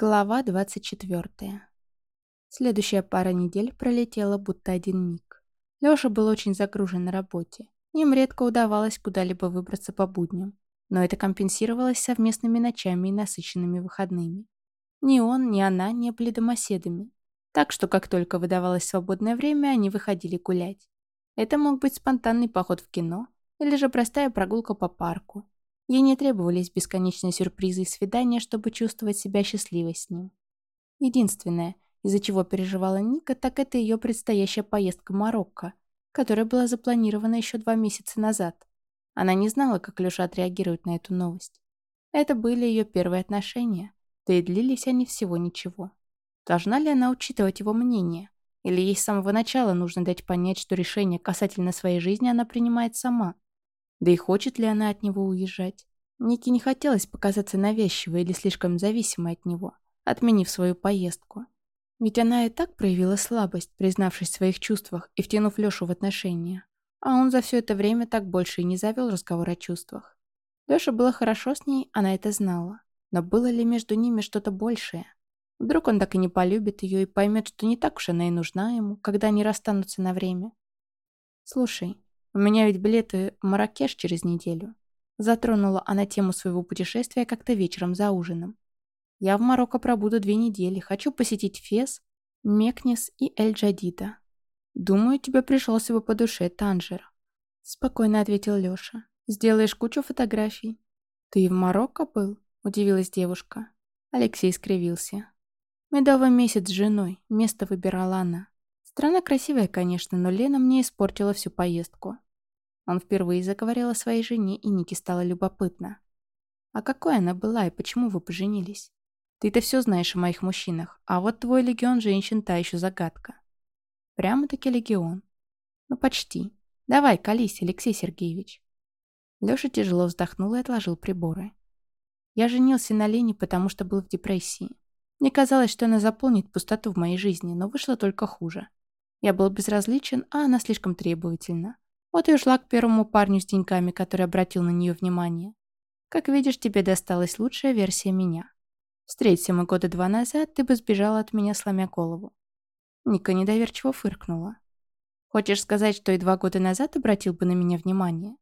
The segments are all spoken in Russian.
Глава 24. Следующая пара недель пролетела будто один миг. Лёша был очень загружен на работе. Им редко удавалось куда-либо выбраться по будням, но это компенсировалось совместными ночами и насыщенными выходными. Ни он, ни она не были домоседами. Так что, как только выдавалось свободное время, они выходили гулять. Это мог быть спонтанный поход в кино или же простая прогулка по парку, Ей не требовались бесконечные сюрпризы и свидания, чтобы чувствовать себя счастливой с ним. Единственное, из-за чего переживала Ника, так это ее предстоящая поездка в Марокко, которая была запланирована еще два месяца назад. Она не знала, как Леша отреагирует на эту новость. Это были ее первые отношения, да и длились они всего ничего. Должна ли она учитывать его мнение? Или ей с самого начала нужно дать понять, что решение касательно своей жизни она принимает сама – да и хочет ли она от него уезжать? Нике не хотелось показаться навязчивой или слишком зависимой от него, отменив свою поездку. Ведь она и так проявила слабость, признавшись в своих чувствах и втянув Лешу в отношения. А он за все это время так больше и не завел разговор о чувствах. Леше было хорошо с ней, она это знала. Но было ли между ними что-то большее? Вдруг он так и не полюбит ее и поймет, что не так уж она и нужна ему, когда они расстанутся на время. «Слушай, у меня ведь билеты в Маракеш через неделю. Затронула она тему своего путешествия как-то вечером за ужином. Я в Марокко пробуду две недели. Хочу посетить Фес, Мекнес и Эль-Джадида. Думаю, тебе пришелся бы по душе Танжер. Спокойно ответил Лёша. Сделаешь кучу фотографий. Ты в Марокко был? Удивилась девушка. Алексей скривился. Медовый месяц с женой. Место выбирала она. Страна красивая, конечно, но Лена мне испортила всю поездку. Он впервые заговорил о своей жене, и Нике стало любопытно. А какой она была и почему вы поженились? Ты-то все знаешь о моих мужчинах, а вот твой легион женщин та еще загадка. Прямо-таки легион. Ну, почти. Давай, колись, Алексей Сергеевич. Леша тяжело вздохнул и отложил приборы. Я женился на Лене, потому что был в депрессии. Мне казалось, что она заполнит пустоту в моей жизни, но вышло только хуже. Я был безразличен, а она слишком требовательна. Вот и ушла к первому парню с деньгами, который обратил на нее внимание. Как видишь, тебе досталась лучшая версия меня. Встреться мы года два назад, ты бы сбежала от меня, сломя голову. Ника недоверчиво фыркнула. Хочешь сказать, что и два года назад обратил бы на меня внимание?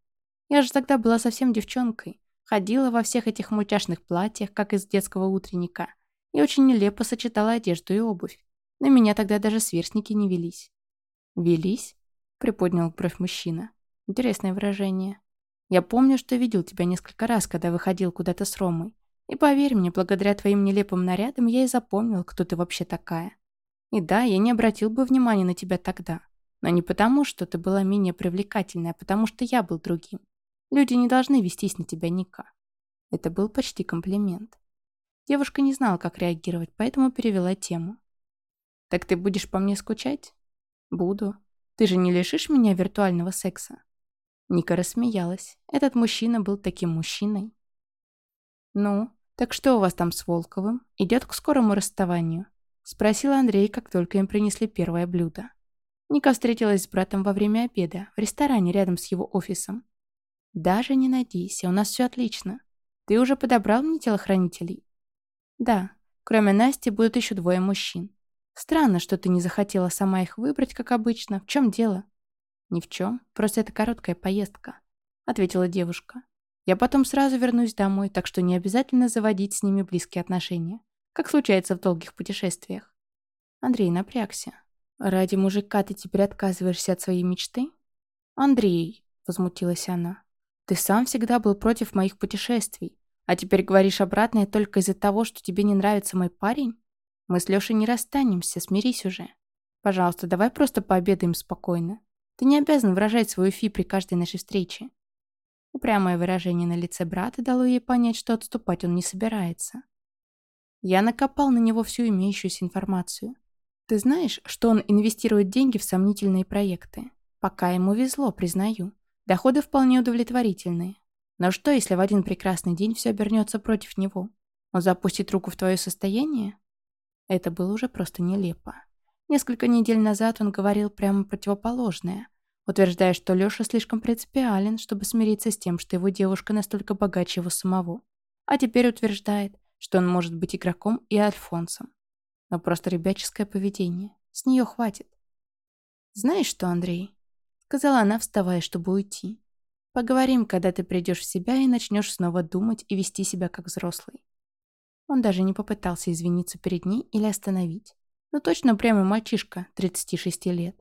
Я же тогда была совсем девчонкой. Ходила во всех этих мультяшных платьях, как из детского утренника, и очень нелепо сочетала одежду и обувь. На меня тогда даже сверстники не велись. «Велись?» — приподнял бровь мужчина. Интересное выражение. «Я помню, что видел тебя несколько раз, когда выходил куда-то с Ромой. И поверь мне, благодаря твоим нелепым нарядам я и запомнил, кто ты вообще такая. И да, я не обратил бы внимания на тебя тогда. Но не потому, что ты была менее привлекательной, а потому что я был другим. Люди не должны вестись на тебя, Ника». Это был почти комплимент. Девушка не знала, как реагировать, поэтому перевела тему. «Так ты будешь по мне скучать?» «Буду. Ты же не лишишь меня виртуального секса?» Ника рассмеялась. Этот мужчина был таким мужчиной. «Ну, так что у вас там с Волковым? Идет к скорому расставанию?» Спросил Андрей, как только им принесли первое блюдо. Ника встретилась с братом во время обеда, в ресторане рядом с его офисом. «Даже не надейся, у нас все отлично. Ты уже подобрал мне телохранителей?» «Да, кроме Насти будут еще двое мужчин. Странно, что ты не захотела сама их выбрать, как обычно. В чем дело? Ни в чем. Просто это короткая поездка, ответила девушка. Я потом сразу вернусь домой, так что не обязательно заводить с ними близкие отношения, как случается в долгих путешествиях. Андрей напрягся. Ради мужика ты теперь отказываешься от своей мечты? Андрей, возмутилась она, ты сам всегда был против моих путешествий, а теперь говоришь обратное только из-за того, что тебе не нравится мой парень? Мы с Лешей не расстанемся, смирись уже. Пожалуйста, давай просто пообедаем спокойно. Ты не обязан выражать свою фи при каждой нашей встрече. Упрямое выражение на лице брата дало ей понять, что отступать он не собирается. Я накопал на него всю имеющуюся информацию. Ты знаешь, что он инвестирует деньги в сомнительные проекты? Пока ему везло, признаю. Доходы вполне удовлетворительные. Но что, если в один прекрасный день все обернется против него? Он запустит руку в твое состояние? Это было уже просто нелепо. Несколько недель назад он говорил прямо противоположное, утверждая, что Лёша слишком принципиален, чтобы смириться с тем, что его девушка настолько богаче его самого. А теперь утверждает, что он может быть игроком и альфонсом. Но просто ребяческое поведение. С нее хватит. «Знаешь что, Андрей?» — сказала она, вставая, чтобы уйти. «Поговорим, когда ты придешь в себя и начнешь снова думать и вести себя как взрослый». Он даже не попытался извиниться перед ней или остановить. Ну точно прямо мальчишка, 36 лет.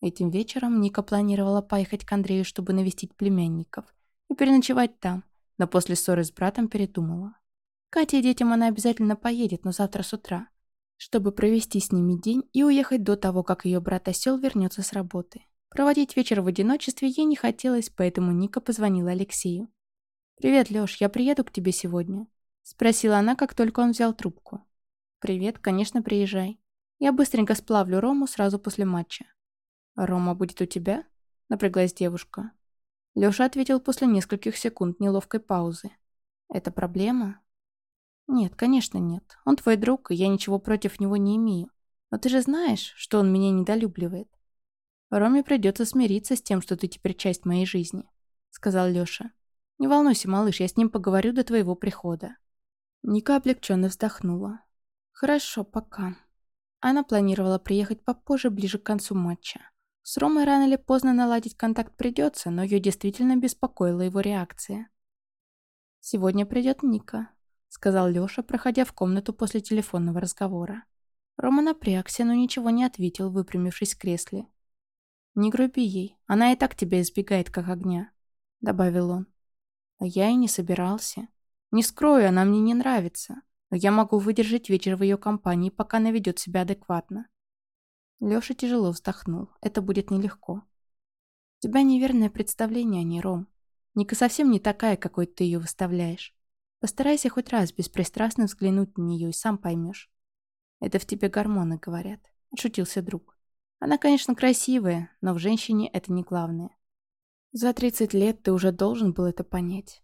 Этим вечером Ника планировала поехать к Андрею, чтобы навестить племянников и переночевать там, но после ссоры с братом передумала. Кате и детям она обязательно поедет, но завтра с утра, чтобы провести с ними день и уехать до того, как ее брат-осел вернется с работы. Проводить вечер в одиночестве ей не хотелось, поэтому Ника позвонила Алексею. «Привет, Лёш, я приеду к тебе сегодня», — спросила она, как только он взял трубку. «Привет, конечно, приезжай. Я быстренько сплавлю Рому сразу после матча». «Рома будет у тебя?» — напряглась девушка. Лёша ответил после нескольких секунд неловкой паузы. «Это проблема?» «Нет, конечно нет. Он твой друг, и я ничего против него не имею. Но ты же знаешь, что он меня недолюбливает». «Роме придется смириться с тем, что ты теперь часть моей жизни», — сказал Лёша. «Не волнуйся, малыш, я с ним поговорю до твоего прихода». Ника облегченно вздохнула. «Хорошо, пока». Она планировала приехать попозже, ближе к концу матча. С Ромой рано или поздно наладить контакт придется, но ее действительно беспокоила его реакция. «Сегодня придет Ника», — сказал Леша, проходя в комнату после телефонного разговора. Рома напрягся, но ничего не ответил, выпрямившись в кресле. «Не груби ей, она и так тебя избегает, как огня», — добавил он. «А я и не собирался. Не скрою, она мне не нравится, но я могу выдержать вечер в ее компании, пока она ведет себя адекватно. Лёша тяжело вздохнул. Это будет нелегко. У тебя неверное представление о ней, Ром. Ника совсем не такая, какой ты ее выставляешь. Постарайся хоть раз беспристрастно взглянуть на нее и сам поймешь. Это в тебе гормоны говорят. Отшутился друг. Она, конечно, красивая, но в женщине это не главное. За 30 лет ты уже должен был это понять.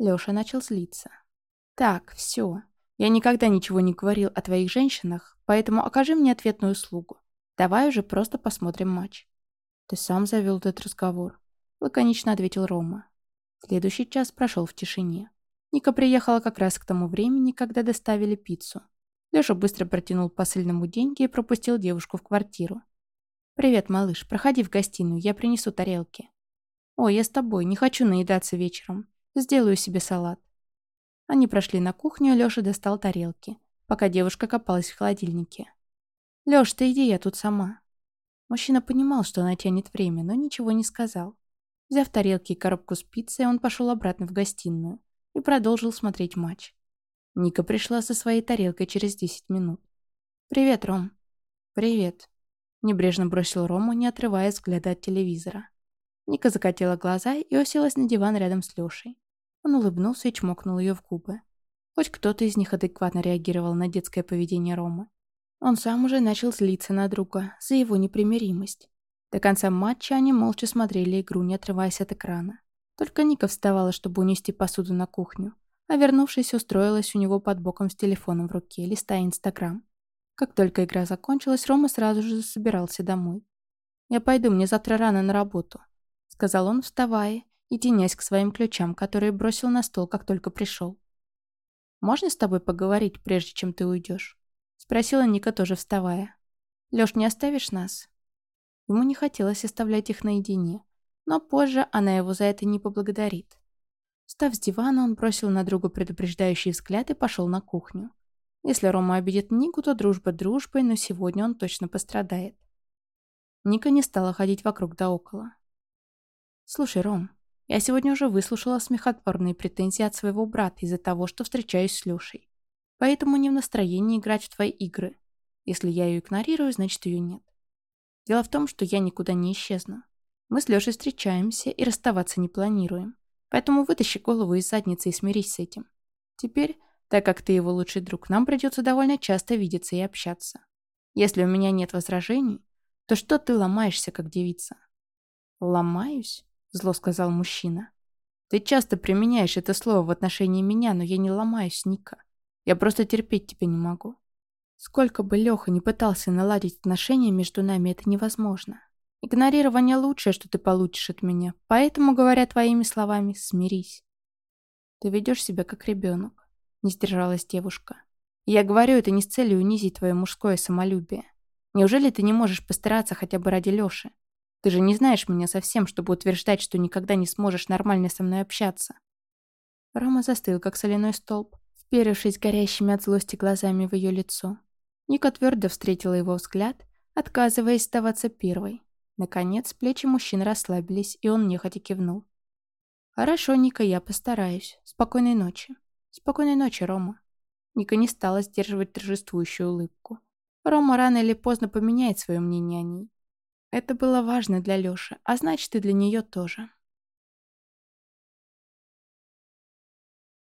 Лёша начал злиться. Так, все. Я никогда ничего не говорил о твоих женщинах, поэтому окажи мне ответную услугу. Давай уже просто посмотрим матч. Ты сам завел этот разговор. Лаконично ответил Рома. Следующий час прошел в тишине. Ника приехала как раз к тому времени, когда доставили пиццу. Леша быстро протянул посыльному деньги и пропустил девушку в квартиру. «Привет, малыш, проходи в гостиную, я принесу тарелки». «Ой, я с тобой, не хочу наедаться вечером. Сделаю себе салат». Они прошли на кухню, Леша достал тарелки, пока девушка копалась в холодильнике. «Лёш, ты иди, я тут сама». Мужчина понимал, что она тянет время, но ничего не сказал. Взяв тарелки и коробку с пиццей, он пошел обратно в гостиную и продолжил смотреть матч. Ника пришла со своей тарелкой через 10 минут. «Привет, Ром». «Привет», — небрежно бросил Рому, не отрывая взгляда от телевизора. Ника закатила глаза и уселась на диван рядом с Лешей. Он улыбнулся и чмокнул ее в губы. Хоть кто-то из них адекватно реагировал на детское поведение Ромы. Он сам уже начал злиться на друга за его непримиримость. До конца матча они молча смотрели игру, не отрываясь от экрана. Только Ника вставала, чтобы унести посуду на кухню, а вернувшись, устроилась у него под боком с телефоном в руке, листая Инстаграм. Как только игра закончилась, Рома сразу же собирался домой. «Я пойду, мне завтра рано на работу», — сказал он, вставая и тенясь к своим ключам, которые бросил на стол, как только пришел. «Можно с тобой поговорить, прежде чем ты уйдешь?» Спросила Ника, тоже вставая. «Лёш, не оставишь нас?» Ему не хотелось оставлять их наедине, но позже она его за это не поблагодарит. Встав с дивана, он бросил на друга предупреждающий взгляд и пошел на кухню. Если Рома обидит Нику, то дружба дружбой, но сегодня он точно пострадает. Ника не стала ходить вокруг да около. «Слушай, Ром, я сегодня уже выслушала смехотворные претензии от своего брата из-за того, что встречаюсь с Лешей. Поэтому не в настроении играть в твои игры. Если я ее игнорирую, значит ее нет. Дело в том, что я никуда не исчезну. Мы с Лешей встречаемся и расставаться не планируем. Поэтому вытащи голову из задницы и смирись с этим. Теперь, так как ты его лучший друг, нам придется довольно часто видеться и общаться. Если у меня нет возражений, то что ты ломаешься, как девица? «Ломаюсь?» – зло сказал мужчина. «Ты часто применяешь это слово в отношении меня, но я не ломаюсь, Ника. Я просто терпеть тебя не могу. Сколько бы Леха не пытался наладить отношения между нами, это невозможно. Игнорирование лучшее, что ты получишь от меня. Поэтому, говоря твоими словами, смирись. Ты ведешь себя как ребенок. Не сдержалась девушка. «Я говорю это не с целью унизить твое мужское самолюбие. Неужели ты не можешь постараться хотя бы ради Лёши? Ты же не знаешь меня совсем, чтобы утверждать, что никогда не сможешь нормально со мной общаться». Рома застыл, как соляной столб, вперевшись горящими от злости глазами в ее лицо. Ника твердо встретила его взгляд, отказываясь оставаться первой. Наконец, плечи мужчины расслабились, и он нехотя кивнул. «Хорошо, Ника, я постараюсь. Спокойной ночи». «Спокойной ночи, Рома». Ника не стала сдерживать торжествующую улыбку. Рома рано или поздно поменяет свое мнение о ней. Это было важно для Лёши, а значит и для нее тоже.